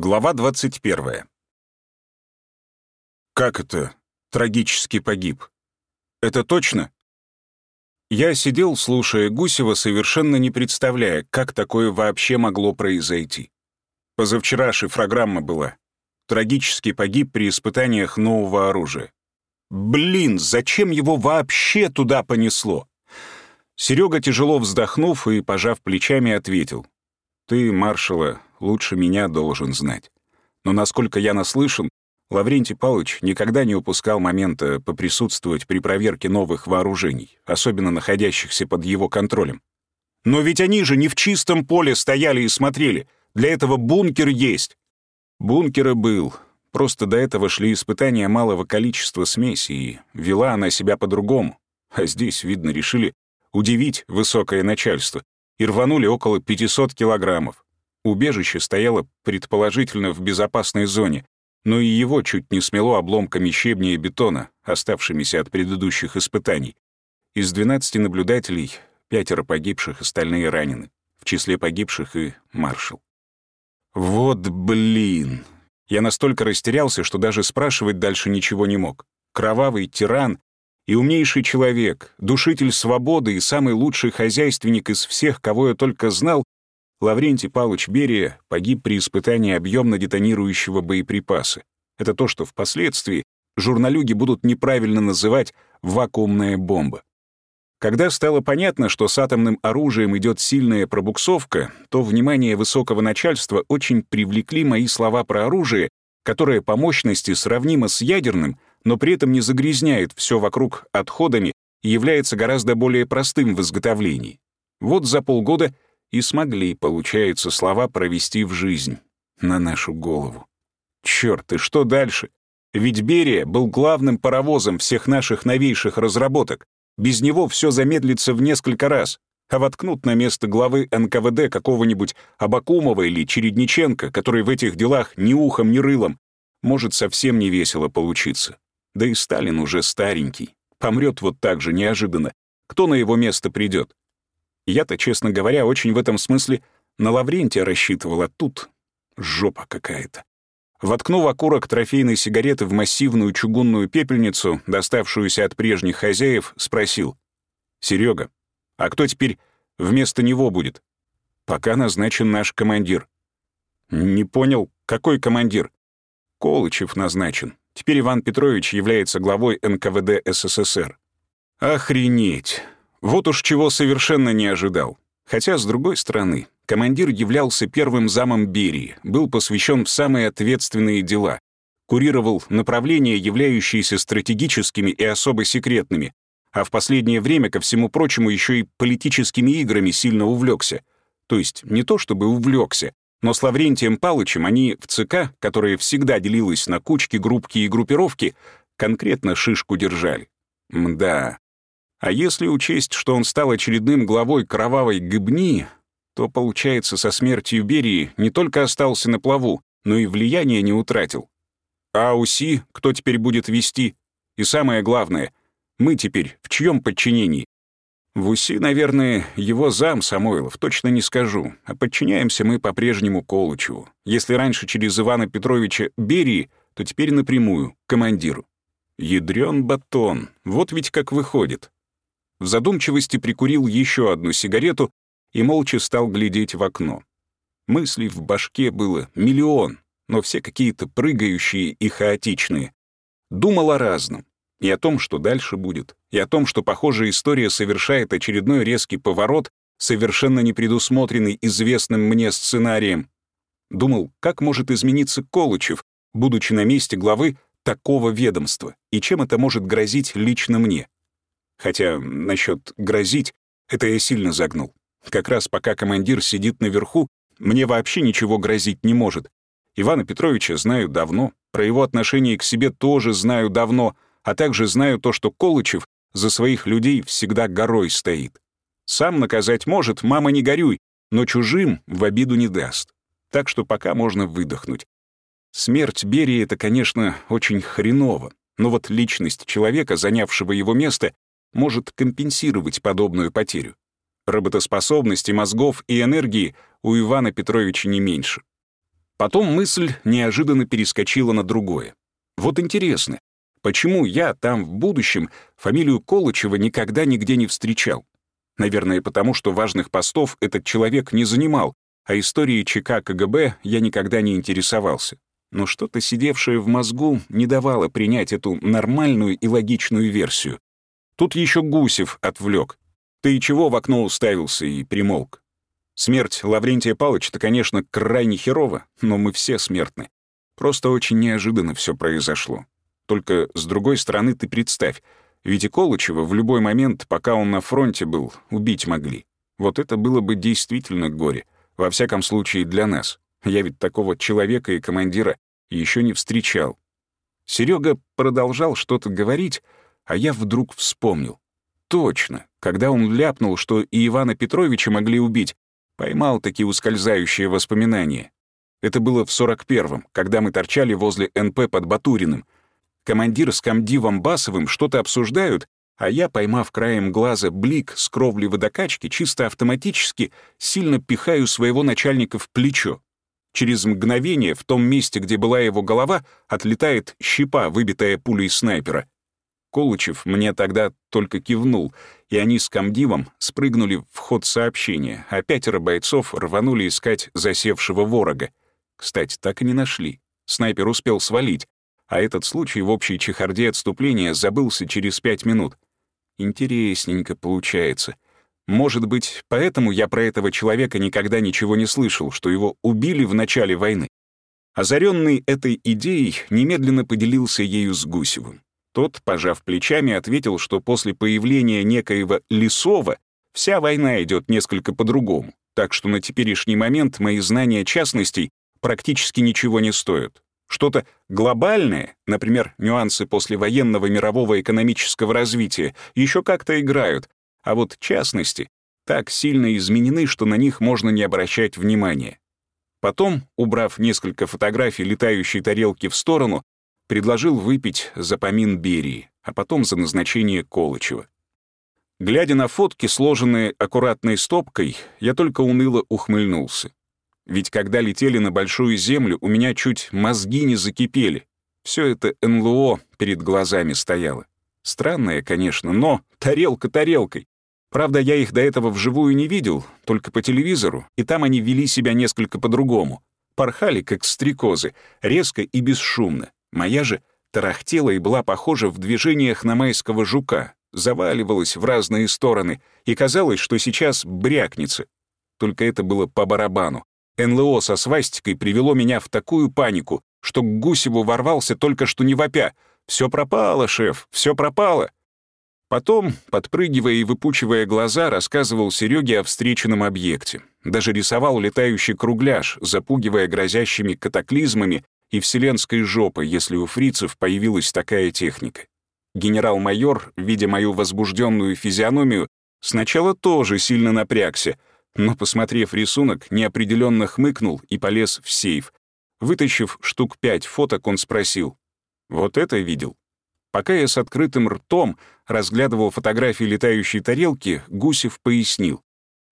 Глава 21. Как это трагически погиб? Это точно? Я сидел, слушая Гусева, совершенно не представляя, как такое вообще могло произойти. Позавчера шифрограмма была. Трагически погиб при испытаниях нового оружия. Блин, зачем его вообще туда понесло? Серега, тяжело вздохнув и пожав плечами, ответил. Ты, маршала, лучше меня должен знать. Но насколько я наслышан, Лаврентий Павлович никогда не упускал момента поприсутствовать при проверке новых вооружений, особенно находящихся под его контролем. Но ведь они же не в чистом поле стояли и смотрели. Для этого бункер есть. Бункера был. Просто до этого шли испытания малого количества смеси, и вела она себя по-другому. А здесь, видно, решили удивить высокое начальство и рванули около 500 килограммов. Убежище стояло предположительно в безопасной зоне, но и его чуть не смело обломками щебня и бетона, оставшимися от предыдущих испытаний. Из 12 наблюдателей пятеро погибших, остальные ранены. В числе погибших и маршал. Вот блин! Я настолько растерялся, что даже спрашивать дальше ничего не мог. Кровавый тиран и умнейший человек, душитель свободы и самый лучший хозяйственник из всех, кого я только знал, Лаврентий Павлович Берия погиб при испытании объемно детонирующего боеприпаса. Это то, что впоследствии журналюги будут неправильно называть «вакуумная бомба». Когда стало понятно, что с атомным оружием идет сильная пробуксовка, то внимание высокого начальства очень привлекли мои слова про оружие, которое по мощности сравнимо с ядерным, но при этом не загрязняет все вокруг отходами и является гораздо более простым в изготовлении. Вот за полгода — и смогли, получается, слова провести в жизнь на нашу голову. Черт, и что дальше? Ведь Берия был главным паровозом всех наших новейших разработок. Без него все замедлится в несколько раз. А воткнут на место главы НКВД какого-нибудь Абакумова или Чередниченко, который в этих делах ни ухом, ни рылом, может совсем не весело получиться. Да и Сталин уже старенький. Помрет вот так же неожиданно. Кто на его место придет? Я-то, честно говоря, очень в этом смысле на Лаврентия рассчитывал, а тут жопа какая-то. Воткнув окурок трофейной сигареты в массивную чугунную пепельницу, доставшуюся от прежних хозяев, спросил. «Серега, а кто теперь вместо него будет? Пока назначен наш командир». «Не понял, какой командир?» «Колычев назначен. Теперь Иван Петрович является главой НКВД СССР». «Охренеть! Вот уж чего совершенно не ожидал. Хотя, с другой стороны, командир являлся первым замом Берии, был посвящен в самые ответственные дела, курировал направления, являющиеся стратегическими и особо секретными, а в последнее время, ко всему прочему, еще и политическими играми сильно увлекся. То есть не то чтобы увлекся, но с Лаврентием Палычем они в ЦК, которая всегда делилась на кучки, группки и группировки, конкретно шишку держали. Мда, а если учесть, что он стал очередным главой кровавой гыбни, то, получается, со смертью Берии не только остался на плаву, но и влияние не утратил. А УСИ кто теперь будет вести? И самое главное, мы теперь в чьем подчинении? В УСИ, наверное, его зам Самойлов, точно не скажу, а подчиняемся мы по-прежнему Колычеву. Если раньше через Ивана Петровича Берии, то теперь напрямую, командиру. Ядрён батон, вот ведь как выходит. В задумчивости прикурил еще одну сигарету и молча стал глядеть в окно. Мыслей в башке было миллион, но все какие-то прыгающие и хаотичные. Думал о разном. И о том, что дальше будет, и о том, что, похоже, история совершает очередной резкий поворот, совершенно не предусмотренный известным мне сценарием. Думал, как может измениться Колычев, будучи на месте главы такого ведомства, и чем это может грозить лично мне. Хотя насчет грозить — это я сильно загнул. Как раз пока командир сидит наверху, мне вообще ничего грозить не может. Ивана Петровича знаю давно, про его отношение к себе тоже знаю давно, а также знаю то, что Колычев за своих людей всегда горой стоит. Сам наказать может, мама не горюй, но чужим в обиду не даст. Так что пока можно выдохнуть. Смерть Берии — это, конечно, очень хреново, но вот личность человека, занявшего его место, может компенсировать подобную потерю. Работоспособности мозгов и энергии у Ивана Петровича не меньше. Потом мысль неожиданно перескочила на другое. Вот интересно, почему я там в будущем фамилию Колычева никогда нигде не встречал? Наверное, потому что важных постов этот человек не занимал, а историей ЧК КГБ я никогда не интересовался. Но что-то сидевшее в мозгу не давало принять эту нормальную и логичную версию. Тут еще Гусев отвлек. Ты чего в окно уставился и примолк? Смерть Лаврентия Палыча-то, конечно, крайне херово, но мы все смертны. Просто очень неожиданно все произошло. Только с другой стороны ты представь, ведь и Колычева в любой момент, пока он на фронте был, убить могли. Вот это было бы действительно горе. Во всяком случае, для нас. Я ведь такого человека и командира еще не встречал. Серега продолжал что-то говорить, а я вдруг вспомнил. Точно, когда он ляпнул, что и Ивана Петровича могли убить, поймал такие ускользающие воспоминания. Это было в 41-м, когда мы торчали возле НП под Батуриным. Командир с комдивом Басовым что-то обсуждают, а я, поймав краем глаза блик с кровли водокачки, чисто автоматически сильно пихаю своего начальника в плечо. Через мгновение в том месте, где была его голова, отлетает щепа, выбитая пулей снайпера. Колычев мне тогда только кивнул, и они с комдивом спрыгнули в ход сообщения, а пятеро бойцов рванули искать засевшего ворога. Кстати, так и не нашли. Снайпер успел свалить, а этот случай в общей чехарде отступления забылся через пять минут. Интересненько получается. Может быть, поэтому я про этого человека никогда ничего не слышал, что его убили в начале войны. Озаренный этой идеей, немедленно поделился ею с Гусевым. Тот, пожав плечами, ответил, что после появления некоего Лисова вся война идет несколько по-другому, так что на теперешний момент мои знания частностей практически ничего не стоят. Что-то глобальное, например, нюансы послевоенного мирового экономического развития, еще как-то играют, а вот частности так сильно изменены, что на них можно не обращать внимания. Потом, убрав несколько фотографий летающей тарелки в сторону, предложил выпить за помин Берии, а потом за назначение Колычева. Глядя на фотки, сложенные аккуратной стопкой, я только уныло ухмыльнулся. Ведь когда летели на Большую Землю, у меня чуть мозги не закипели. Все это НЛО перед глазами стояло. Странное, конечно, но тарелка тарелкой. Правда, я их до этого вживую не видел, только по телевизору, и там они вели себя несколько по-другому. Порхали, как стрекозы, резко и бесшумно. Моя же тарахтела и была похожа в движениях на майского жука, заваливалась в разные стороны, и казалось, что сейчас брякнется. Только это было по барабану. НЛО со свастикой привело меня в такую панику, что к Гусеву ворвался только что не вопя. «Все пропало, шеф, все пропало!» Потом, подпрыгивая и выпучивая глаза, рассказывал Сереге о встреченном объекте. Даже рисовал летающий кругляш, запугивая грозящими катаклизмами и вселенской жопой, если у фрицев появилась такая техника. Генерал-майор, видя мою возбужденную физиономию, сначала тоже сильно напрягся, но, посмотрев рисунок, неопределенно хмыкнул и полез в сейф. Вытащив штук пять фоток, он спросил, «Вот это видел?» Пока я с открытым ртом разглядывал фотографии летающей тарелки, Гусев пояснил.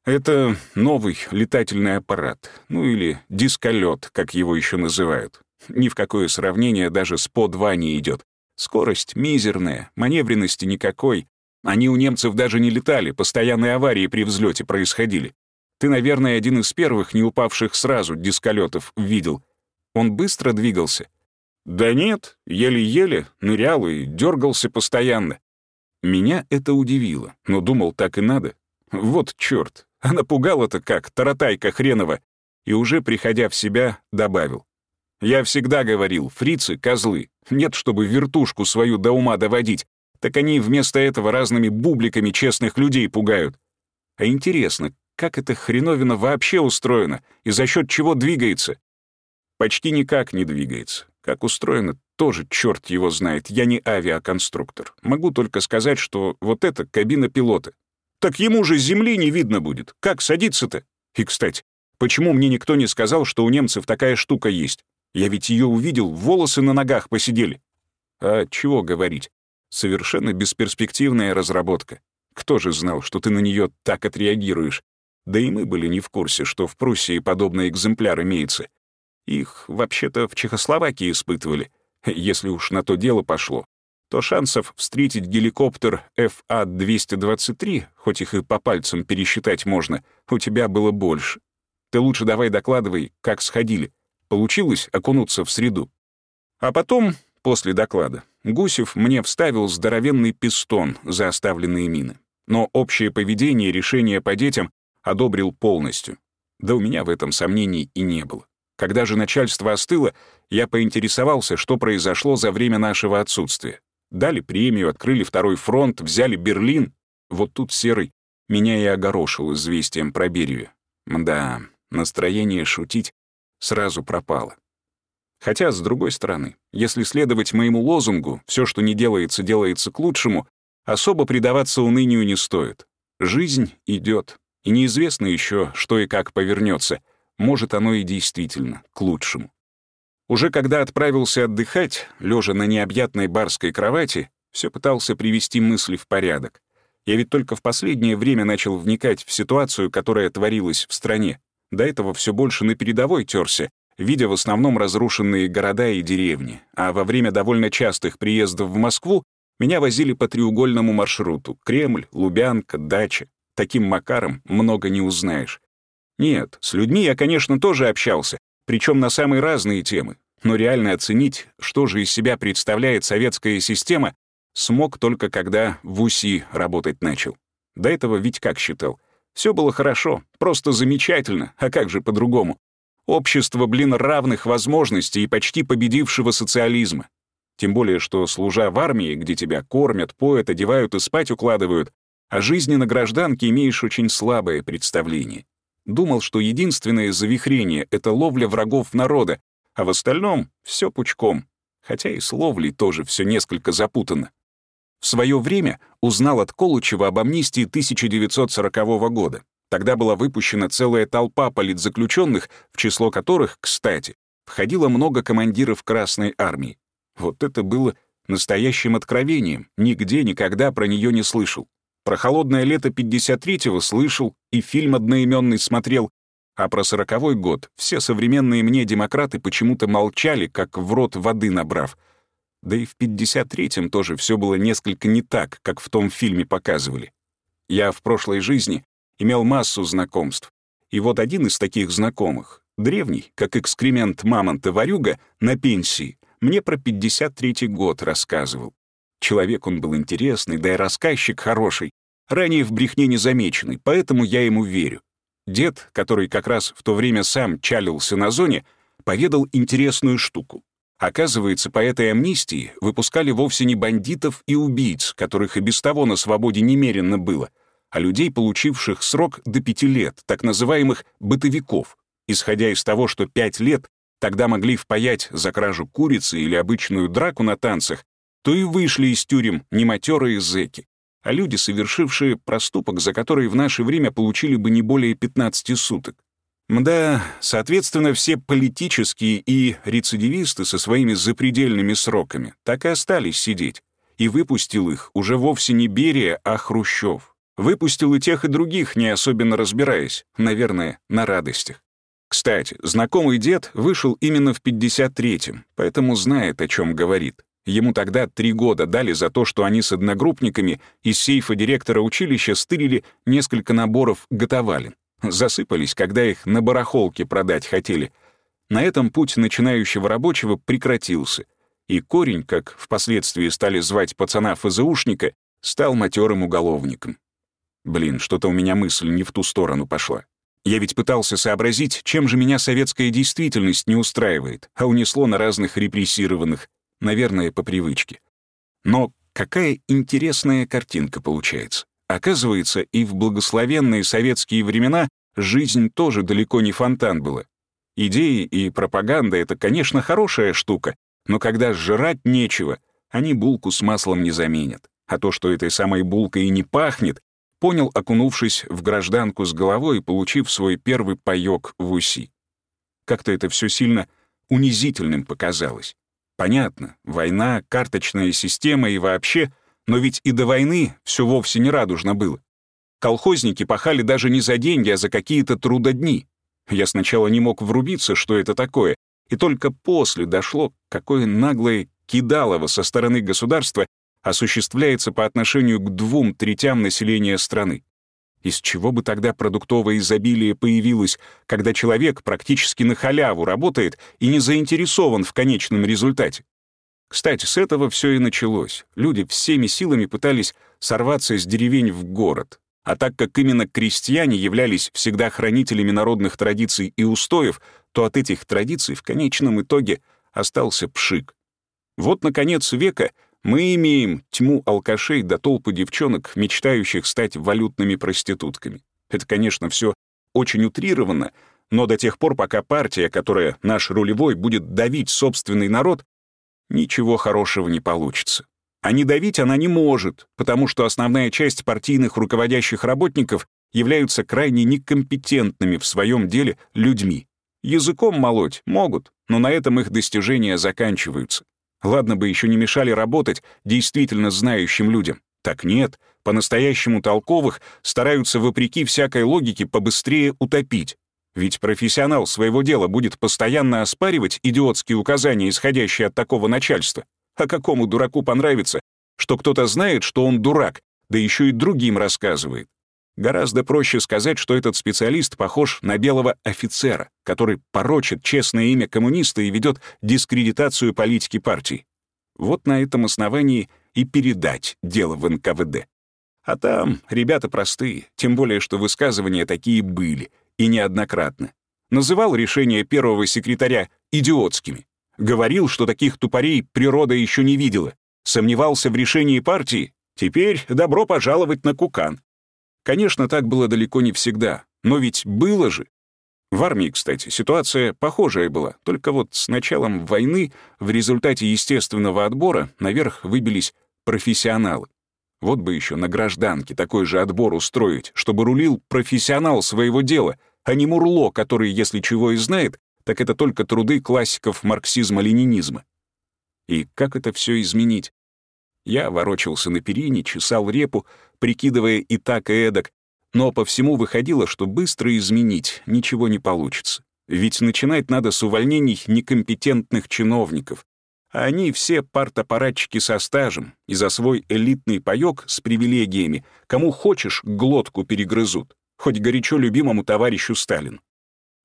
Это новый летательный аппарат, ну или дисколет, как его еще называют. Ни в какое сравнение даже с По-2 не идет. Скорость мизерная, маневренности никакой. Они у немцев даже не летали, постоянные аварии при взлете происходили. Ты, наверное, один из первых не упавших сразу дисколетов видел. Он быстро двигался. Да нет, еле-еле, нырял и дергался постоянно. Меня это удивило, но думал, так и надо. Вот чёрт, а напугала-то как, таратайка хренова. И уже, приходя в себя, добавил. Я всегда говорил, фрицы — козлы. Нет, чтобы вертушку свою до ума доводить. Так они вместо этого разными бубликами честных людей пугают. А интересно, как эта хреновина вообще устроена и за счет чего двигается? Почти никак не двигается. Как устроено, тоже черт его знает. Я не авиаконструктор. Могу только сказать, что вот это кабина пилота. Так ему же земли не видно будет. Как садиться-то? И, кстати, почему мне никто не сказал, что у немцев такая штука есть? Я ведь ее увидел, волосы на ногах посидели. А чего говорить? Совершенно бесперспективная разработка. Кто же знал, что ты на нее так отреагируешь? Да и мы были не в курсе, что в Пруссии подобный экземпляр имеется. Их вообще-то в Чехословакии испытывали. Если уж на то дело пошло, то шансов встретить геликоптер FA-223, хоть их и по пальцам пересчитать можно, у тебя было больше. Ты лучше давай докладывай, как сходили. Получилось окунуться в среду. А потом, после доклада, Гусев мне вставил здоровенный пистон за оставленные мины. Но общее поведение и решение по детям одобрил полностью. Да у меня в этом сомнений и не было. Когда же начальство остыло, я поинтересовался, что произошло за время нашего отсутствия. Дали премию, открыли второй фронт, взяли Берлин. Вот тут Серый меня и огорошил известием про Берию. Мда, настроение шутить сразу пропало. Хотя, с другой стороны, если следовать моему лозунгу «все, что не делается, делается к лучшему», особо предаваться унынию не стоит. Жизнь идет, и неизвестно еще, что и как повернется. Может, оно и действительно к лучшему. Уже когда отправился отдыхать, лежа на необъятной барской кровати, все пытался привести мысли в порядок. Я ведь только в последнее время начал вникать в ситуацию, которая творилась в стране. До этого все больше на передовой терся, видя в основном разрушенные города и деревни, а во время довольно частых приездов в Москву меня возили по треугольному маршруту — Кремль, Лубянка, дача. Таким макаром много не узнаешь. Нет, с людьми я, конечно, тоже общался, причем на самые разные темы, но реально оценить, что же из себя представляет советская система, смог только когда в УСИ работать начал. До этого ведь как считал? Все было хорошо, просто замечательно, а как же по-другому? Общество, блин, равных возможностей и почти победившего социализма. Тем более, что, служа в армии, где тебя кормят, поят, одевают и спать укладывают, о жизни на гражданке имеешь очень слабое представление. Думал, что единственное завихрение — это ловля врагов народа, а в остальном — все пучком. Хотя и с ловлей тоже все несколько запутано. В свое время узнал от Колычева об амнистии 1940 года. Тогда была выпущена целая толпа политзаключенных, в число которых, кстати, входило много командиров Красной Армии. Вот это было настоящим откровением, нигде никогда про нее не слышал. Про холодное лето 53-го слышал и фильм одноименный смотрел, а про сороковой год все современные мне демократы почему-то молчали, как в рот воды набрав. Да и в 53-м тоже все было несколько не так, как в том фильме показывали. Я в прошлой жизни имел массу знакомств. И вот один из таких знакомых, древний, как экскремент мамонта-варюга, на пенсии, мне про 53-й год рассказывал. Человек он был интересный, да и рассказчик хороший, ранее в брехне не замеченный, поэтому я ему верю. Дед, который как раз в то время сам чалился на зоне, поведал интересную штуку. Оказывается, по этой амнистии выпускали вовсе не бандитов и убийц, которых и без того на свободе немерено было, а людей, получивших срок до пяти лет, так называемых «бытовиков», исходя из того, что пять лет тогда могли впаять за кражу курицы или обычную драку на танцах, то и вышли из тюрем нематерые зэки, а люди, совершившие проступок, за который в наше время получили бы не более 15 суток. Мда, соответственно, все политические и рецидивисты со своими запредельными сроками так и остались сидеть. И выпустил их уже вовсе не Берия, а Хрущев. Выпустил и тех, и других, не особенно разбираясь, наверное, на радостях. Кстати, знакомый дед вышел именно в 53-м, поэтому знает, о чем говорит. Ему тогда три года дали за то, что они с одногруппниками из сейфа директора училища стырили несколько наборов готовалин. Засыпались, когда их на барахолке продать хотели. На этом путь начинающего рабочего прекратился, и корень, как впоследствии стали звать пацана ФЗУшника, стал матерым уголовником. Блин, что-то у меня мысль не в ту сторону пошла. Я ведь пытался сообразить, чем же меня советская действительность не устраивает, а унесло на разных репрессированных, наверное, по привычке. Но какая интересная картинка получается. Оказывается, и в благословенные советские времена жизнь тоже далеко не фонтан была. Идеи и пропаганда — это, конечно, хорошая штука, но когда жрать нечего, они булку с маслом не заменят. А то, что этой самой булкой и не пахнет, понял, окунувшись в гражданку с головой и получив свой первый паёк в УСИ. Как-то это все сильно унизительным показалось. Понятно, война, карточная система и вообще, но ведь и до войны все вовсе не радужно было. Колхозники пахали даже не за деньги, а за какие-то трудодни. Я сначала не мог врубиться, что это такое, И только после дошло, какое наглое кидалово со стороны государства осуществляется по отношению к двум третям населения страны. Из чего бы тогда продуктовое изобилие появилось, когда человек практически на халяву работает и не заинтересован в конечном результате? Кстати, с этого все и началось. Люди всеми силами пытались сорваться с деревень в город. А так как именно крестьяне являлись всегда хранителями народных традиций и устоев, то от этих традиций в конечном итоге остался пшик. Вот, наконец, века мы имеем тьму алкашей до толпы девчонок, мечтающих стать валютными проститутками. Это, конечно, все очень утрировано, но до тех пор, пока партия, которая наш рулевой, будет давить собственный народ, ничего хорошего не получится. А не давить она не может, потому что основная часть партийных руководящих работников являются крайне некомпетентными в своем деле людьми. Языком молоть могут, но на этом их достижения заканчиваются. Ладно бы еще не мешали работать действительно знающим людям. Так нет, по-настоящему толковых стараются вопреки всякой логике побыстрее утопить. Ведь профессионал своего дела будет постоянно оспаривать идиотские указания, исходящие от такого начальства. А какому дураку понравится, что кто-то знает, что он дурак, да еще и другим рассказывает? Гораздо проще сказать, что этот специалист похож на белого офицера, который порочит честное имя коммуниста и ведет дискредитацию политики партии. Вот на этом основании и передать дело в НКВД. А там ребята простые, тем более, что высказывания такие были — и неоднократно. Называл решения первого секретаря идиотскими. Говорил, что таких тупорей природа еще не видела. Сомневался в решении партии. Теперь добро пожаловать на Кукан. Конечно, так было далеко не всегда, но ведь было же. В армии, кстати, ситуация похожая была, только вот с началом войны в результате естественного отбора наверх выбились профессионалы. Вот бы еще на гражданке такой же отбор устроить, чтобы рулил профессионал своего дела, а не Мурло, который, если чего и знает, так это только труды классиков марксизма-ленинизма. И как это все изменить? Я ворочался на перине, чесал репу, прикидывая и так, и эдак, но по всему выходило, что быстро изменить ничего не получится. Ведь начинать надо с увольнений некомпетентных чиновников, они все партапаратчики со стажем, и за свой элитный паёк с привилегиями, кому хочешь, глотку перегрызут, хоть горячо любимому товарищу Сталин.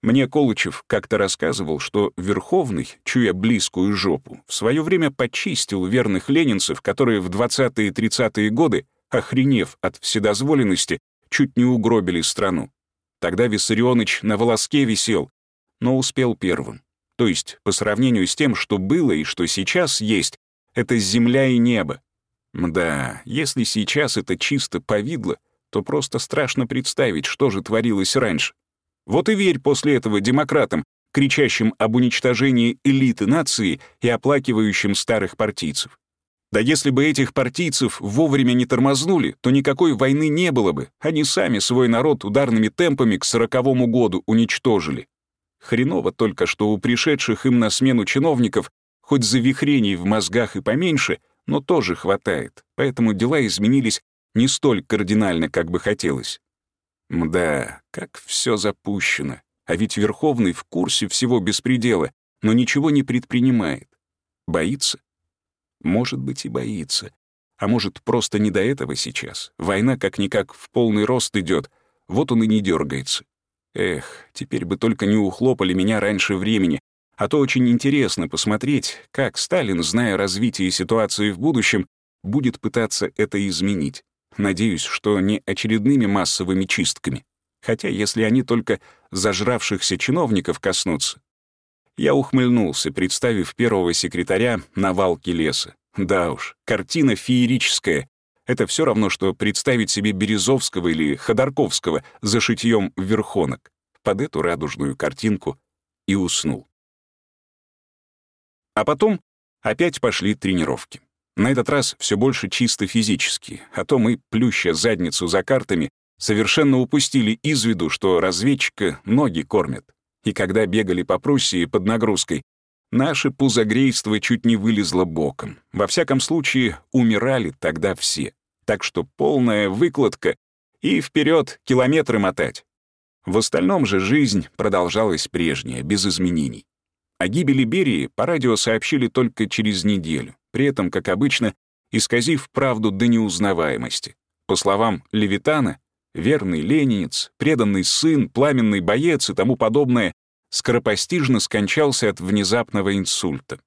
Мне Колычев как-то рассказывал, что Верховный, чуя близкую жопу, в свое время почистил верных ленинцев, которые в 20-е и 30-е годы, охренев от вседозволенности, чуть не угробили страну. Тогда Виссарионыч на волоске висел, но успел первым. То есть, по сравнению с тем, что было и что сейчас есть, это земля и небо. Мда, если сейчас это чисто повидло, то просто страшно представить, что же творилось раньше. Вот и верь после этого демократам, кричащим об уничтожении элиты нации и оплакивающим старых партийцев. Да если бы этих партийцев вовремя не тормознули, то никакой войны не было бы, они сами свой народ ударными темпами к сороковому году уничтожили. Хреново только, что у пришедших им на смену чиновников хоть завихрений в мозгах и поменьше, но тоже хватает, поэтому дела изменились не столь кардинально, как бы хотелось. Мда, как все запущено. А ведь Верховный в курсе всего беспредела, но ничего не предпринимает. Боится? Может быть, и боится. А может, просто не до этого сейчас. Война как-никак в полный рост идет, вот он и не дергается. Эх, теперь бы только не ухлопали меня раньше времени, а то очень интересно посмотреть, как Сталин, зная развитие ситуации в будущем, будет пытаться это изменить. Надеюсь, что не очередными массовыми чистками. Хотя если они только зажравшихся чиновников коснутся. Я ухмыльнулся, представив первого секретаря на валке леса. Да уж, картина феерическая, это все равно, что представить себе Березовского или Ходорковского за шитьем верхонок под эту радужную картинку и уснул. А потом опять пошли тренировки. На этот раз все больше чисто физически, а то мы, плюща задницу за картами, совершенно упустили из виду, что разведчика ноги кормят. И когда бегали по Пруссии под нагрузкой, наше пузогрейство чуть не вылезло боком. Во всяком случае, умирали тогда все. Так что полная выкладка и вперед километры мотать. В остальном же жизнь продолжалась прежняя, без изменений. О гибели Берии по радио сообщили только через неделю, при этом, как обычно, исказив правду до неузнаваемости. По словам Левитана, верный ленинец, преданный сын, пламенный боец и тому подобное скоропостижно скончался от внезапного инсульта.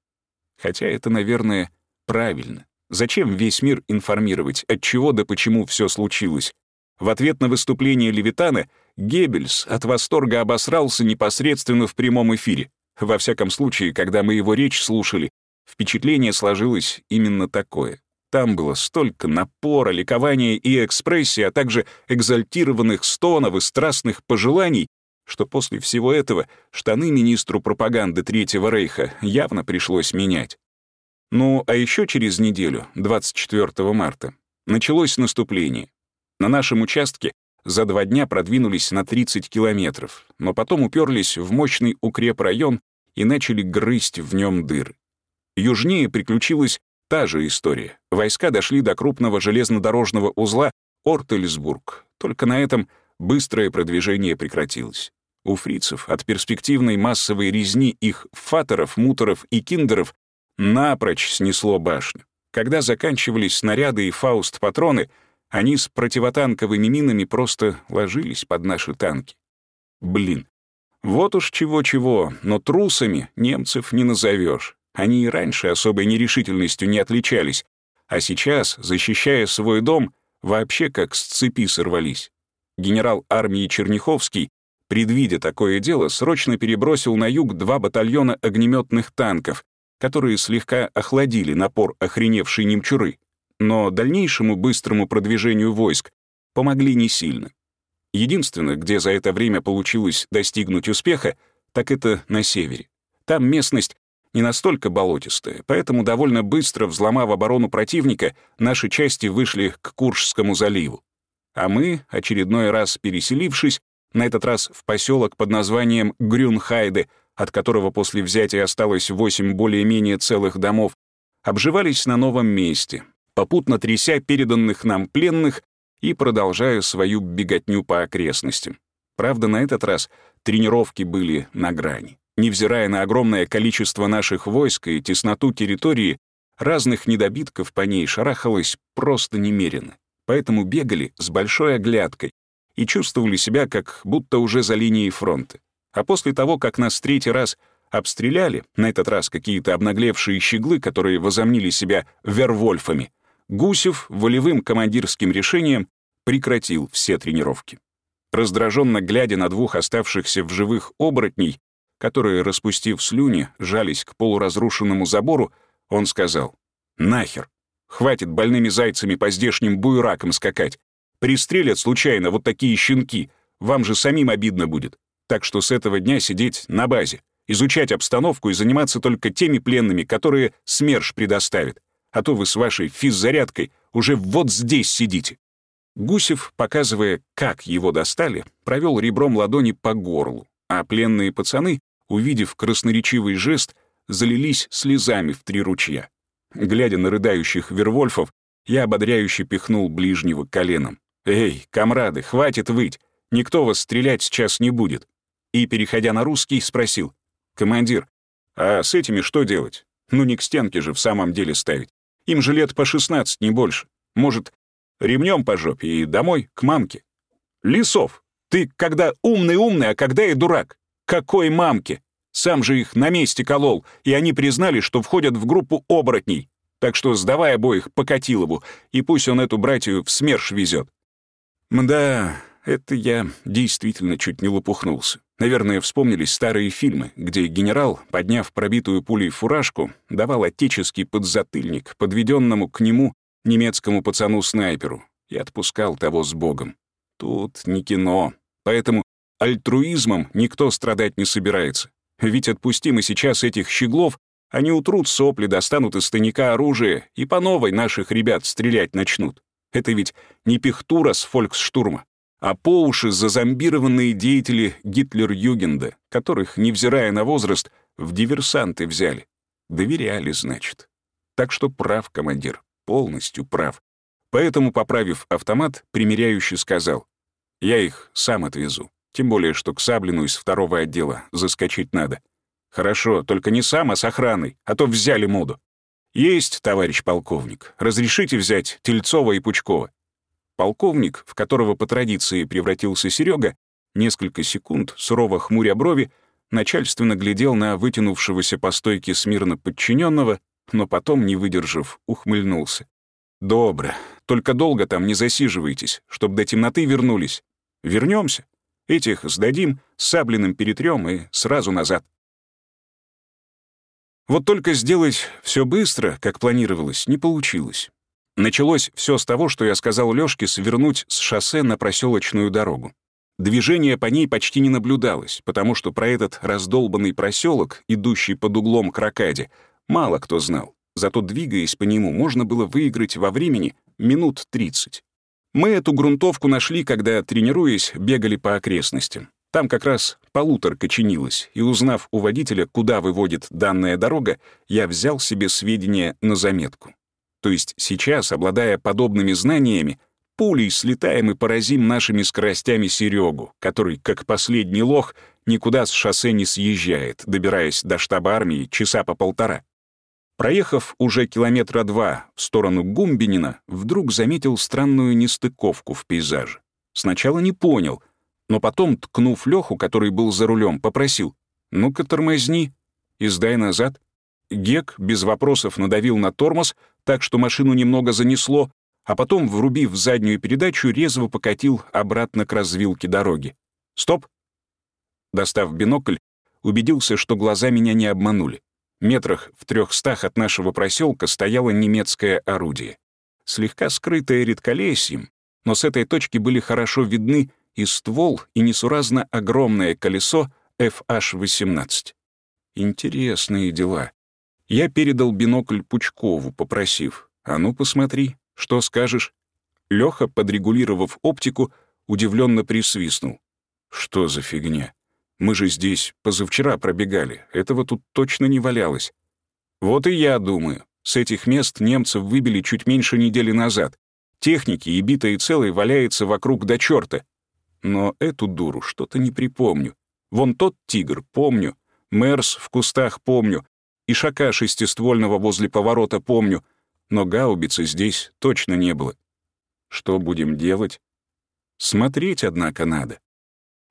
Хотя это, наверное, правильно. Зачем весь мир информировать, от чего да почему все случилось? В ответ на выступление Левитана Геббельс от восторга обосрался непосредственно в прямом эфире. Во всяком случае, когда мы его речь слушали, впечатление сложилось именно такое. Там было столько напора, ликования и экспрессии, а также экзальтированных стонов и страстных пожеланий, что после всего этого штаны министру пропаганды Третьего Рейха явно пришлось менять. Ну, а еще через неделю, 24 марта, началось наступление. На нашем участке за два дня продвинулись на 30 километров, но потом уперлись в мощный укрепрайон и начали грызть в нем дыры. Южнее приключилась та же история. Войска дошли до крупного железнодорожного узла Ортельсбург, только на этом быстрое продвижение прекратилось. У фрицев от перспективной массовой резни их фатеров, муторов и киндеров напрочь снесло башню. Когда заканчивались снаряды и фауст-патроны, они с противотанковыми минами просто ложились под наши танки. Блин, вот уж чего-чего, но трусами немцев не назовешь. Они и раньше особой нерешительностью не отличались, а сейчас, защищая свой дом, вообще как с цепи сорвались. Генерал армии Черняховский, предвидя такое дело, срочно перебросил на юг два батальона огнеметных танков, которые слегка охладили напор охреневшей немчуры, но дальнейшему быстрому продвижению войск помогли не сильно. Единственное, где за это время получилось достигнуть успеха, так это на севере. Там местность не настолько болотистая, поэтому довольно быстро, взломав оборону противника, наши части вышли к Куршскому заливу. А мы, очередной раз переселившись, на этот раз в поселок под названием Грюнхайде, от которого после взятия осталось восемь более-менее целых домов, обживались на новом месте, попутно тряся переданных нам пленных и продолжая свою беготню по окрестностям. Правда, на этот раз тренировки были на грани. Невзирая на огромное количество наших войск и тесноту территории, разных недобитков по ней шарахалось просто немерено. Поэтому бегали с большой оглядкой и чувствовали себя как будто уже за линией фронта. А после того, как нас третий раз обстреляли, на этот раз какие-то обнаглевшие щеглы, которые возомнили себя вервольфами, Гусев волевым командирским решением прекратил все тренировки. Раздраженно глядя на двух оставшихся в живых оборотней, которые, распустив слюни, жались к полуразрушенному забору, он сказал, «Нахер! Хватит больными зайцами по здешним буеракам скакать. Пристрелят случайно вот такие щенки, вам же самим обидно будет. Так что с этого дня сидеть на базе, изучать обстановку и заниматься только теми пленными, которые СМЕРШ предоставит. А то вы с вашей физзарядкой уже вот здесь сидите». Гусев, показывая, как его достали, провел ребром ладони по горлу, а пленные пацаны, увидев красноречивый жест, залились слезами в три ручья. Глядя на рыдающих вервольфов, я ободряюще пихнул ближнего коленом. «Эй, комрады, хватит выть! Никто вас стрелять сейчас не будет!» И, переходя на русский, спросил. «Командир, а с этими что делать? Ну не к стенке же в самом деле ставить. Им же лет по 16, не больше. Может, ремнем по жопе и домой, к мамке?» «Лисов, ты когда умный-умный, а когда и дурак? Какой мамке? Сам же их на месте колол, и они признали, что входят в группу оборотней. Так что сдавай обоих по Катилову, и пусть он эту братью в СМЕРШ везет. Мда, это я действительно чуть не лопухнулся. Наверное, вспомнились старые фильмы, где генерал, подняв пробитую пулей фуражку, давал отеческий подзатыльник подведенному к нему немецкому пацану-снайперу и отпускал того с Богом. Тут не кино, поэтому альтруизмом никто страдать не собирается. Ведь отпустим и сейчас этих щеглов, они утрут сопли, достанут из тайника оружие и по новой наших ребят стрелять начнут. Это ведь не пихтура с фольксштурма, а по уши зазомбированные деятели Гитлер-Югенда, которых, невзирая на возраст, в диверсанты взяли. Доверяли, значит. Так что прав, командир, полностью прав. Поэтому, поправив автомат, примеряющий сказал, «Я их сам отвезу, тем более, что к Саблину из второго отдела заскочить надо. Хорошо, только не сам, а с охраной, а то взяли моду. Есть, товарищ полковник, разрешите взять Тельцова и Пучкова. Полковник, в которого по традиции превратился Серега, несколько секунд, сурово хмуря брови, начальственно глядел на вытянувшегося по стойке смирно подчиненного, но потом, не выдержав, ухмыльнулся. «Добро. Только долго там не засиживайтесь, чтоб до темноты вернулись. Вернемся. Этих сдадим, саблиным перетрем и сразу назад». Вот только сделать все быстро, как планировалось, не получилось. Началось все с того, что я сказал Лёшке свернуть с шоссе на проселочную дорогу. Движения по ней почти не наблюдалось, потому что про этот раздолбанный проселок, идущий под углом к Ракаде, мало кто знал. Зато, двигаясь по нему, можно было выиграть во времени минут 30. Мы эту грунтовку нашли, когда, тренируясь, бегали по окрестностям. Там как раз полуторка чинилась, и узнав у водителя, куда выводит данная дорога, я взял себе сведения на заметку. То есть сейчас, обладая подобными знаниями, пулей слетаем и поразим нашими скоростями Серегу, который, как последний лох, никуда с шоссе не съезжает, добираясь до штаба армии часа по полтора. Проехав уже километра два в сторону Гумбинина, вдруг заметил странную нестыковку в пейзаже. Сначала не понял — но потом, ткнув Леху, который был за рулем, попросил «Ну-ка тормозни и сдай назад». Гек без вопросов надавил на тормоз, так что машину немного занесло, а потом, врубив заднюю передачу, резво покатил обратно к развилке дороги. «Стоп!» Достав бинокль, убедился, что глаза меня не обманули. Метрах в трехстах от нашего проселка стояло немецкое орудие. Слегка скрытое редколесьем, но с этой точки были хорошо видны и ствол, и несуразно огромное колесо FH-18. Интересные дела. Я передал бинокль Пучкову, попросив, «А ну, посмотри, что скажешь?» Лёха, подрегулировав оптику, удивленно присвистнул. «Что за фигня? Мы же здесь позавчера пробегали, этого тут точно не валялось». «Вот и я думаю. С этих мест немцев выбили чуть меньше недели назад. Техники и битые целые валяется вокруг до чёрта. Но эту дуру что-то не припомню. Вон тот тигр, помню. Мерс в кустах помню. И шака шестиствольного возле поворота помню. Но гаубицы здесь точно не было. Что будем делать? Смотреть, однако, надо.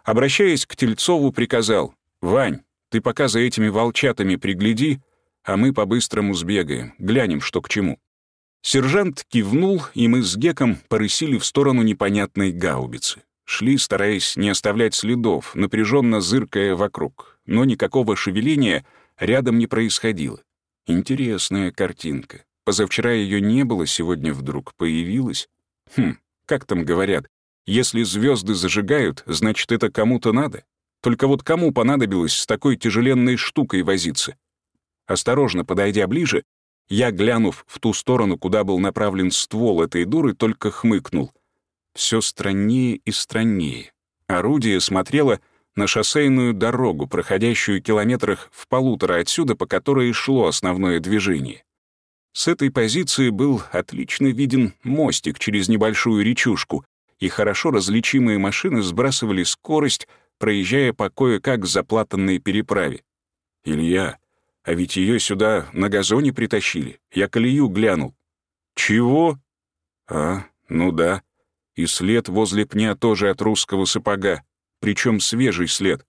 Обращаясь к Тельцову, приказал. «Вань, ты пока за этими волчатами пригляди, а мы по-быстрому сбегаем, глянем, что к чему». Сержант кивнул, и мы с Геком порысили в сторону непонятной гаубицы. Шли, стараясь не оставлять следов, напряженно зыркая вокруг, но никакого шевеления рядом не происходило. Интересная картинка. Позавчера ее не было, сегодня вдруг появилась. Хм, как там говорят, если звезды зажигают, значит, это кому-то надо. Только вот кому понадобилось с такой тяжеленной штукой возиться? Осторожно подойдя ближе, я, глянув в ту сторону, куда был направлен ствол этой дуры, только хмыкнул — все страннее и страннее. Орудие смотрело на шоссейную дорогу, проходящую километрах в полутора отсюда, по которой шло основное движение. С этой позиции был отлично виден мостик через небольшую речушку, и хорошо различимые машины сбрасывали скорость, проезжая по кое-как заплатанной переправе. «Илья, а ведь ее сюда на газоне притащили. Я колею глянул». «Чего?» «А, ну да. И след возле пня тоже от русского сапога, причем свежий след.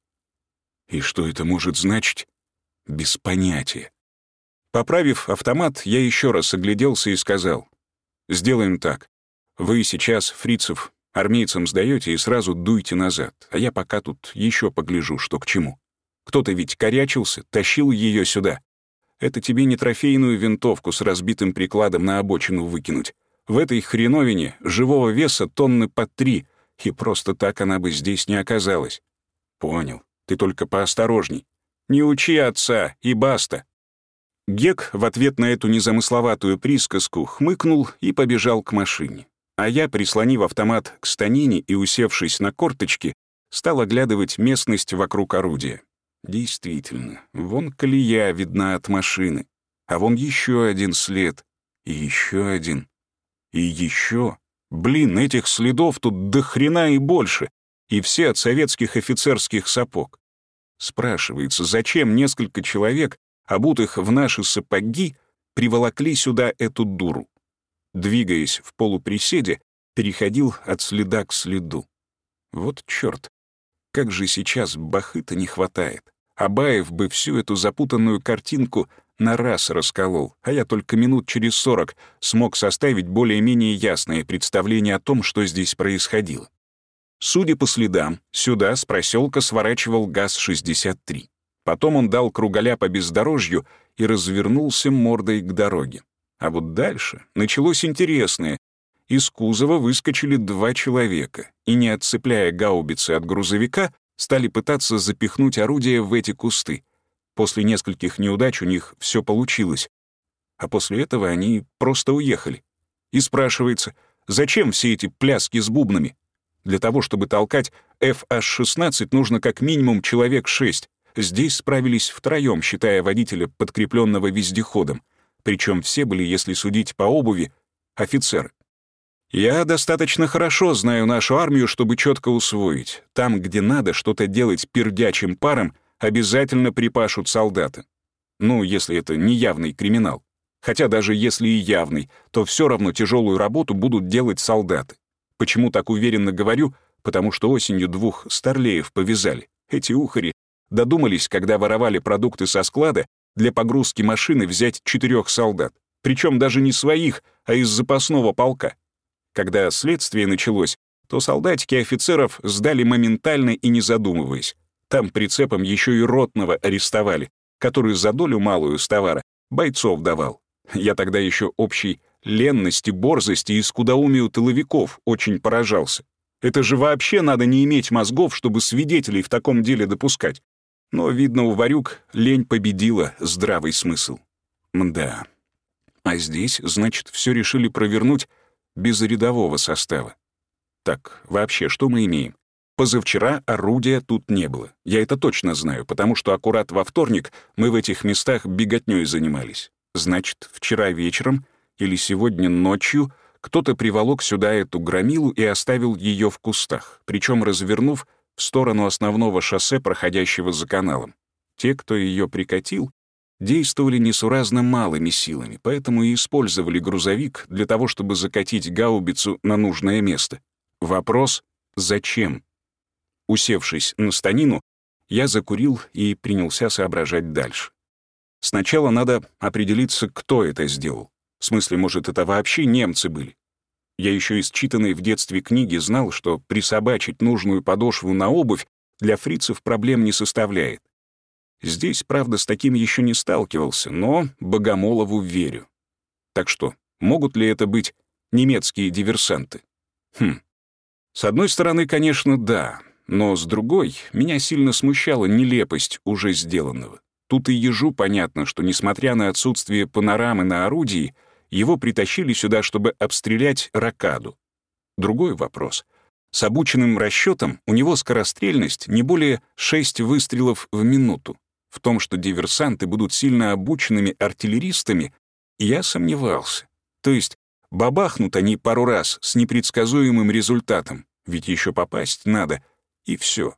И что это может значить? Без понятия. Поправив автомат, я еще раз огляделся и сказал. «Сделаем так. Вы сейчас фрицев армейцам сдаете и сразу дуйте назад, а я пока тут еще погляжу, что к чему. Кто-то ведь корячился, тащил ее сюда. Это тебе не трофейную винтовку с разбитым прикладом на обочину выкинуть. В этой хреновине живого веса тонны по три, и просто так она бы здесь не оказалась. Понял, ты только поосторожней. Не учи отца, и баста. Гек в ответ на эту незамысловатую присказку хмыкнул и побежал к машине. А я, прислонив автомат к станине и усевшись на корточки, стал оглядывать местность вокруг орудия. Действительно, вон колея видна от машины, а вон еще один след, и еще один. И еще, блин, этих следов тут до хрена и больше, и все от советских офицерских сапог. Спрашивается, зачем несколько человек, обутых в наши сапоги, приволокли сюда эту дуру? Двигаясь в полуприседе, переходил от следа к следу. Вот чёрт, как же сейчас бахыта не хватает. Абаев бы всю эту запутанную картинку на раз расколол, а я только минут через сорок смог составить более-менее ясное представление о том, что здесь происходило. Судя по следам, сюда с проселка сворачивал ГАЗ-63. Потом он дал круголя по бездорожью и развернулся мордой к дороге. А вот дальше началось интересное. Из кузова выскочили два человека и, не отцепляя гаубицы от грузовика, стали пытаться запихнуть орудие в эти кусты. После нескольких неудач у них все получилось. А после этого они просто уехали. И спрашивается, зачем все эти пляски с бубнами? Для того, чтобы толкать FH-16, нужно как минимум человек шесть. Здесь справились втроем, считая водителя, подкрепленного вездеходом. Причем все были, если судить по обуви, офицеры. Я достаточно хорошо знаю нашу армию, чтобы четко усвоить. Там, где надо что-то делать пердячим паром, обязательно припашут солдаты. Ну, если это не явный криминал. Хотя даже если и явный, то все равно тяжелую работу будут делать солдаты. Почему так уверенно говорю? Потому что осенью двух старлеев повязали. Эти ухари додумались, когда воровали продукты со склада, для погрузки машины взять четырех солдат. Причем даже не своих, а из запасного полка. Когда следствие началось, то солдатики офицеров сдали моментально и не задумываясь. Там прицепом еще и ротного арестовали, который за долю малую с товара бойцов давал. Я тогда еще общей ленности, борзости и скудоумию тыловиков очень поражался. Это же вообще надо не иметь мозгов, чтобы свидетелей в таком деле допускать. Но, видно, у Варюк лень победила здравый смысл. Мда. А здесь, значит, все решили провернуть без рядового состава. Так, вообще, что мы имеем? Позавчера орудия тут не было. Я это точно знаю, потому что аккурат во вторник мы в этих местах беготнёй занимались. Значит, вчера вечером или сегодня ночью кто-то приволок сюда эту громилу и оставил ее в кустах, причем развернув в сторону основного шоссе, проходящего за каналом. Те, кто ее прикатил, действовали несуразно малыми силами, поэтому и использовали грузовик для того, чтобы закатить гаубицу на нужное место. Вопрос — зачем? Усевшись на станину, я закурил и принялся соображать дальше. Сначала надо определиться, кто это сделал. В смысле, может, это вообще немцы были? Я еще из читанной в детстве книги знал, что присобачить нужную подошву на обувь для фрицев проблем не составляет. Здесь, правда, с таким еще не сталкивался, но Богомолову верю. Так что, могут ли это быть немецкие диверсанты? Хм. С одной стороны, конечно, да, но с другой, меня сильно смущала нелепость уже сделанного. Тут и ежу понятно, что, несмотря на отсутствие панорамы на орудии, его притащили сюда, чтобы обстрелять ракаду. Другой вопрос. С обученным расчетом у него скорострельность не более 6 выстрелов в минуту. В том, что диверсанты будут сильно обученными артиллеристами, я сомневался. То есть бабахнут они пару раз с непредсказуемым результатом, ведь еще попасть надо, и все.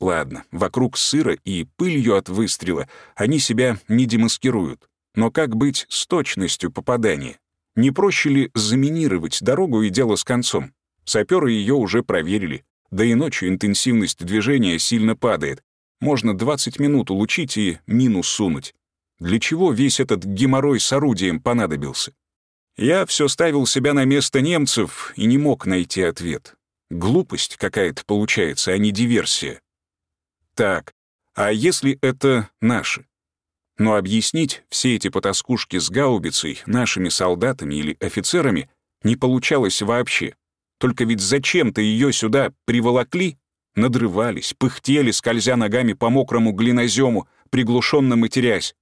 Ладно, вокруг сыра и пылью от выстрела они себя не демаскируют. Но как быть с точностью попадания? Не проще ли заминировать дорогу и дело с концом? Саперы ее уже проверили. Да и ночью интенсивность движения сильно падает, можно 20 минут улучить и мину сунуть. Для чего весь этот геморрой с орудием понадобился? Я все ставил себя на место немцев и не мог найти ответ. Глупость какая-то получается, а не диверсия. Так, а если это наши? Но объяснить все эти потаскушки с гаубицей нашими солдатами или офицерами не получалось вообще. Только ведь зачем-то ее сюда приволокли надрывались, пыхтели, скользя ногами по мокрому глинозему, приглушенно матерясь.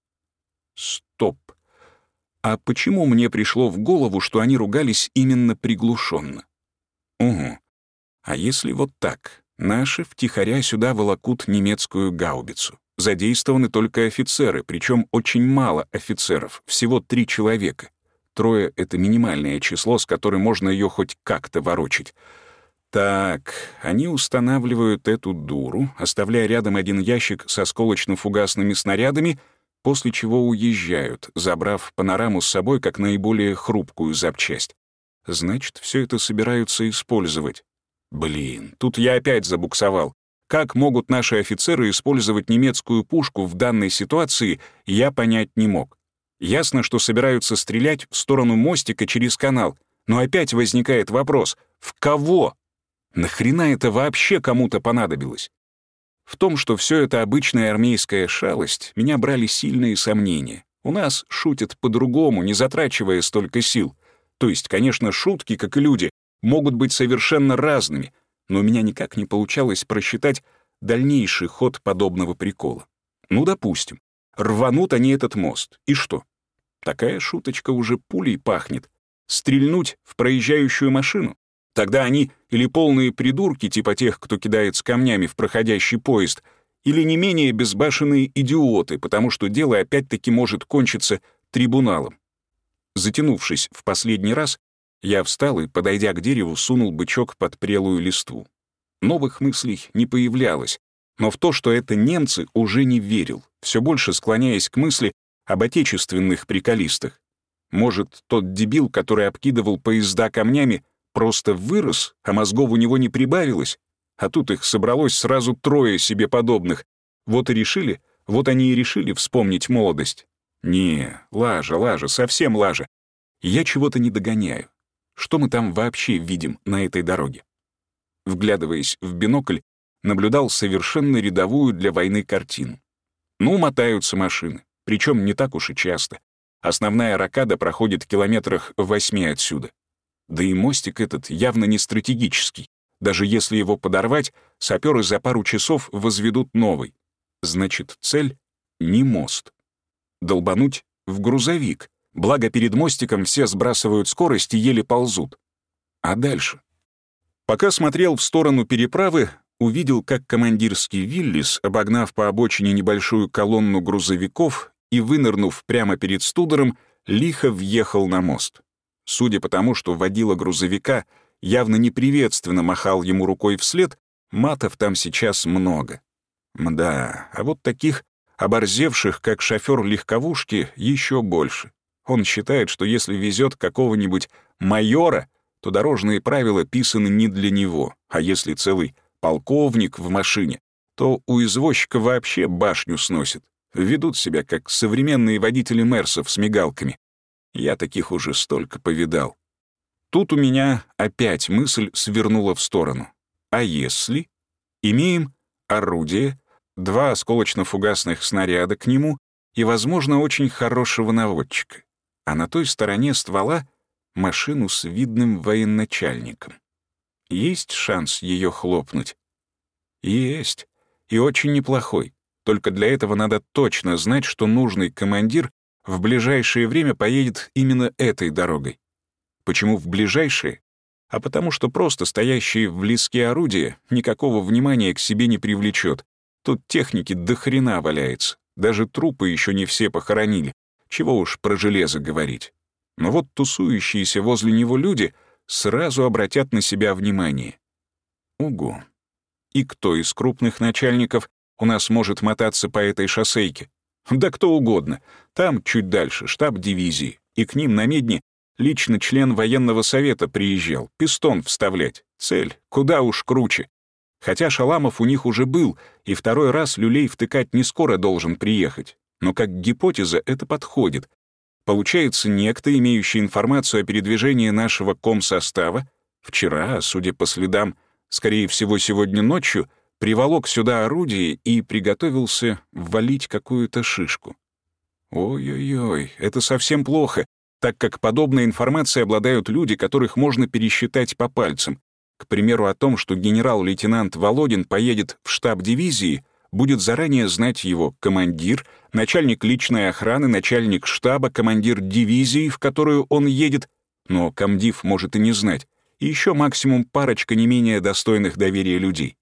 Стоп. А почему мне пришло в голову, что они ругались именно приглушенно? Угу. А если вот так? Наши втихаря сюда волокут немецкую гаубицу. Задействованы только офицеры, причем очень мало офицеров, всего три человека. Трое — это минимальное число, с которым можно ее хоть как-то ворочить. Так, они устанавливают эту дуру, оставляя рядом один ящик со осколочно-фугасными снарядами, после чего уезжают, забрав панораму с собой как наиболее хрупкую запчасть. Значит, все это собираются использовать. Блин, тут я опять забуксовал. Как могут наши офицеры использовать немецкую пушку в данной ситуации, я понять не мог. Ясно, что собираются стрелять в сторону мостика через канал, но опять возникает вопрос — в кого? Нахрена это вообще кому-то понадобилось? В том, что все это обычная армейская шалость, меня брали сильные сомнения. У нас шутят по-другому, не затрачивая столько сил. То есть, конечно, шутки, как и люди, могут быть совершенно разными, но у меня никак не получалось просчитать дальнейший ход подобного прикола. Ну, допустим, рванут они этот мост, и что? Такая шуточка уже пулей пахнет. Стрельнуть в проезжающую машину? Тогда они или полные придурки, типа тех, кто кидается камнями в проходящий поезд, или не менее безбашенные идиоты, потому что дело опять-таки может кончиться трибуналом. Затянувшись в последний раз, я встал и, подойдя к дереву, сунул бычок под прелую листву. Новых мыслей не появлялось, но в то, что это немцы, уже не верил, все больше склоняясь к мысли об отечественных приколистах. Может, тот дебил, который обкидывал поезда камнями, просто вырос, а мозгов у него не прибавилось, а тут их собралось сразу трое себе подобных. Вот и решили, вот они и решили вспомнить молодость. Не, лажа, лажа, совсем лажа. Я чего-то не догоняю. Что мы там вообще видим на этой дороге? Вглядываясь в бинокль, наблюдал совершенно рядовую для войны картину. Ну, мотаются машины, причем не так уж и часто. Основная ракада проходит километрах в восьми отсюда. Да и мостик этот явно не стратегический. Даже если его подорвать, саперы за пару часов возведут новый. Значит, цель — не мост. Долбануть в грузовик. Благо перед мостиком все сбрасывают скорость и еле ползут. А дальше? Пока смотрел в сторону переправы, увидел, как командирский Виллис, обогнав по обочине небольшую колонну грузовиков и вынырнув прямо перед студером, лихо въехал на мост. Судя по тому, что водила грузовика явно неприветственно махал ему рукой вслед, матов там сейчас много. Мда, а вот таких оборзевших, как шофер легковушки, еще больше. Он считает, что если везет какого-нибудь майора, то дорожные правила писаны не для него, а если целый полковник в машине, то у извозчика вообще башню сносит. Ведут себя как современные водители Мерсов с мигалками. Я таких уже столько повидал. Тут у меня опять мысль свернула в сторону. А если имеем орудие, два осколочно-фугасных снаряда к нему и, возможно, очень хорошего наводчика, а на той стороне ствола машину с видным военачальником. Есть шанс ее хлопнуть? Есть. И очень неплохой. Только для этого надо точно знать, что нужный командир в ближайшее время поедет именно этой дорогой. Почему в ближайшее? А потому что просто стоящие в близкие орудия никакого внимания к себе не привлечет. Тут техники до хрена валяется. Даже трупы еще не все похоронили. Чего уж про железо говорить. Но вот тусующиеся возле него люди сразу обратят на себя внимание. Угу. И кто из крупных начальников у нас может мотаться по этой шоссейке? Да кто угодно. Там, чуть дальше, штаб дивизии. И к ним на медне лично член военного совета приезжал, пистон вставлять. Цель куда уж круче. Хотя Шаламов у них уже был, и второй раз люлей втыкать не скоро должен приехать. Но как гипотеза это подходит. Получается, некто, имеющий информацию о передвижении нашего комсостава, вчера, судя по следам, скорее всего, сегодня ночью, приволок сюда орудие и приготовился валить какую-то шишку. Ой-ой-ой, это совсем плохо, так как подобной информацией обладают люди, которых можно пересчитать по пальцам. К примеру, о том, что генерал-лейтенант Володин поедет в штаб дивизии, будет заранее знать его командир, начальник личной охраны, начальник штаба, командир дивизии, в которую он едет, но комдив может и не знать, и еще максимум парочка не менее достойных доверия людей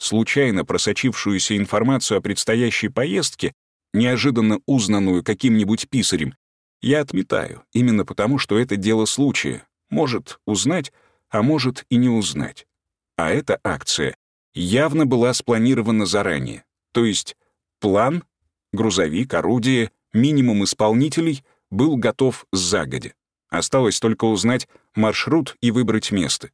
случайно просочившуюся информацию о предстоящей поездке, неожиданно узнанную каким-нибудь писарем, я отметаю, именно потому, что это дело случая. Может узнать, а может и не узнать. А эта акция явно была спланирована заранее. То есть план, грузовик, орудие, минимум исполнителей был готов загодя. Осталось только узнать маршрут и выбрать место.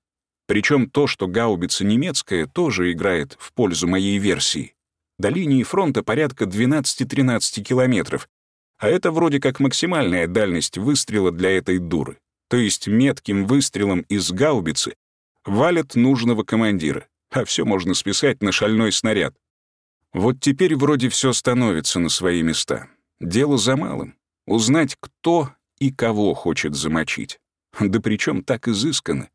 Причем то, что гаубица немецкая, тоже играет в пользу моей версии. До линии фронта порядка 12-13 километров, а это вроде как максимальная дальность выстрела для этой дуры. То есть метким выстрелом из гаубицы валят нужного командира, а все можно списать на шальной снаряд. Вот теперь вроде все становится на свои места. Дело за малым — узнать, кто и кого хочет замочить. Да причем так изысканно.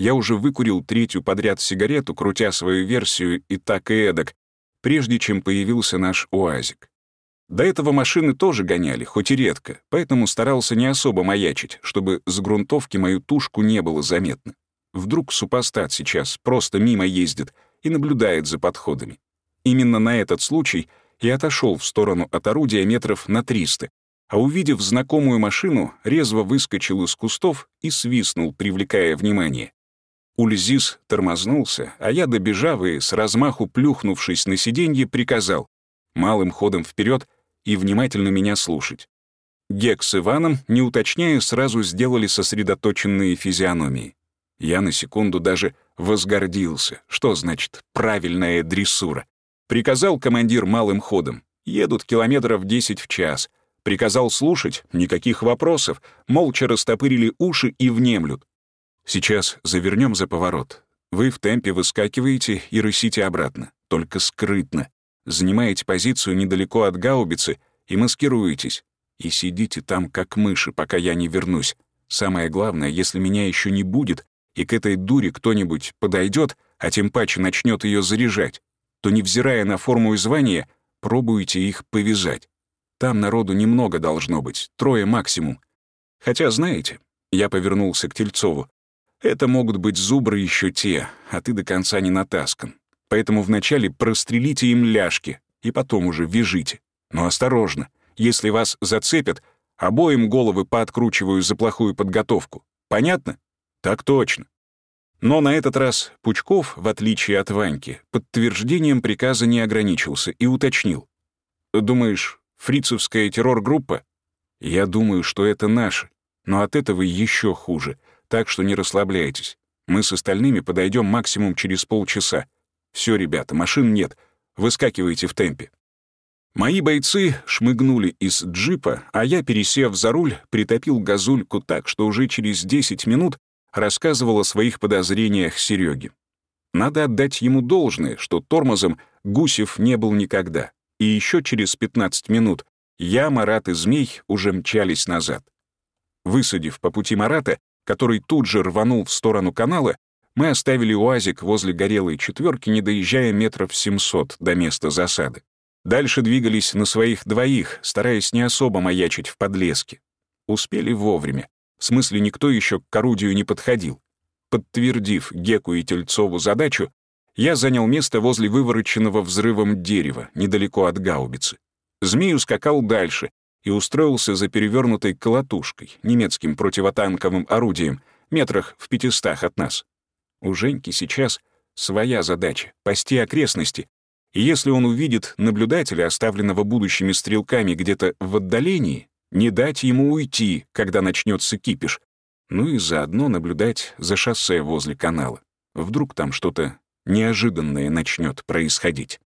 Я уже выкурил третью подряд сигарету, крутя свою версию и так и эдак, прежде чем появился наш УАЗик. До этого машины тоже гоняли, хоть и редко, поэтому старался не особо маячить, чтобы с грунтовки мою тушку не было заметно. Вдруг супостат сейчас просто мимо ездит и наблюдает за подходами. Именно на этот случай я отошел в сторону от орудия метров на 300, а увидев знакомую машину, резво выскочил из кустов и свистнул, привлекая внимание. Ульзис тормознулся, а я, добежав и с размаху плюхнувшись на сиденье, приказал малым ходом вперед и внимательно меня слушать. Гек с Иваном, не уточняя, сразу сделали сосредоточенные физиономии. Я на секунду даже возгордился. Что значит «правильная дрессура»? Приказал командир малым ходом. Едут километров 10 в час. Приказал слушать, никаких вопросов. Молча растопырили уши и внемлют. Сейчас завернем за поворот. Вы в темпе выскакиваете и рысите обратно, только скрытно. Занимаете позицию недалеко от гаубицы и маскируетесь. И сидите там, как мыши, пока я не вернусь. Самое главное, если меня еще не будет, и к этой дуре кто-нибудь подойдет, а тем паче начнет ее заряжать, то, невзирая на форму и звание, пробуйте их повязать. Там народу немного должно быть, трое максимум. Хотя, знаете, я повернулся к Тельцову, это могут быть зубры еще те, а ты до конца не натаскан. Поэтому вначале прострелите им ляжки, и потом уже вяжите. Но осторожно, если вас зацепят, обоим головы пооткручиваю за плохую подготовку. Понятно? Так точно. Но на этот раз Пучков, в отличие от Ваньки, подтверждением приказа не ограничился и уточнил. «Думаешь, фрицевская террор-группа?» «Я думаю, что это наши, но от этого еще хуже так что не расслабляйтесь. Мы с остальными подойдем максимум через полчаса. Все, ребята, машин нет. Выскакивайте в темпе. Мои бойцы шмыгнули из джипа, а я, пересев за руль, притопил газульку так, что уже через 10 минут рассказывал о своих подозрениях Сереге. Надо отдать ему должное, что тормозом Гусев не был никогда. И еще через 15 минут я, Марат и Змей уже мчались назад. Высадив по пути Марата, который тут же рванул в сторону канала, мы оставили УАЗик возле горелой четверки, не доезжая метров 700 до места засады. Дальше двигались на своих двоих, стараясь не особо маячить в подлеске. Успели вовремя. В смысле, никто еще к орудию не подходил. Подтвердив Геку и Тельцову задачу, я занял место возле вывороченного взрывом дерева, недалеко от гаубицы. Змей ускакал дальше, и устроился за перевернутой колотушкой, немецким противотанковым орудием, метрах в пятистах от нас. У Женьки сейчас своя задача — пасти окрестности, и если он увидит наблюдателя, оставленного будущими стрелками где-то в отдалении, не дать ему уйти, когда начнется кипиш, ну и заодно наблюдать за шоссе возле канала. Вдруг там что-то неожиданное начнет происходить.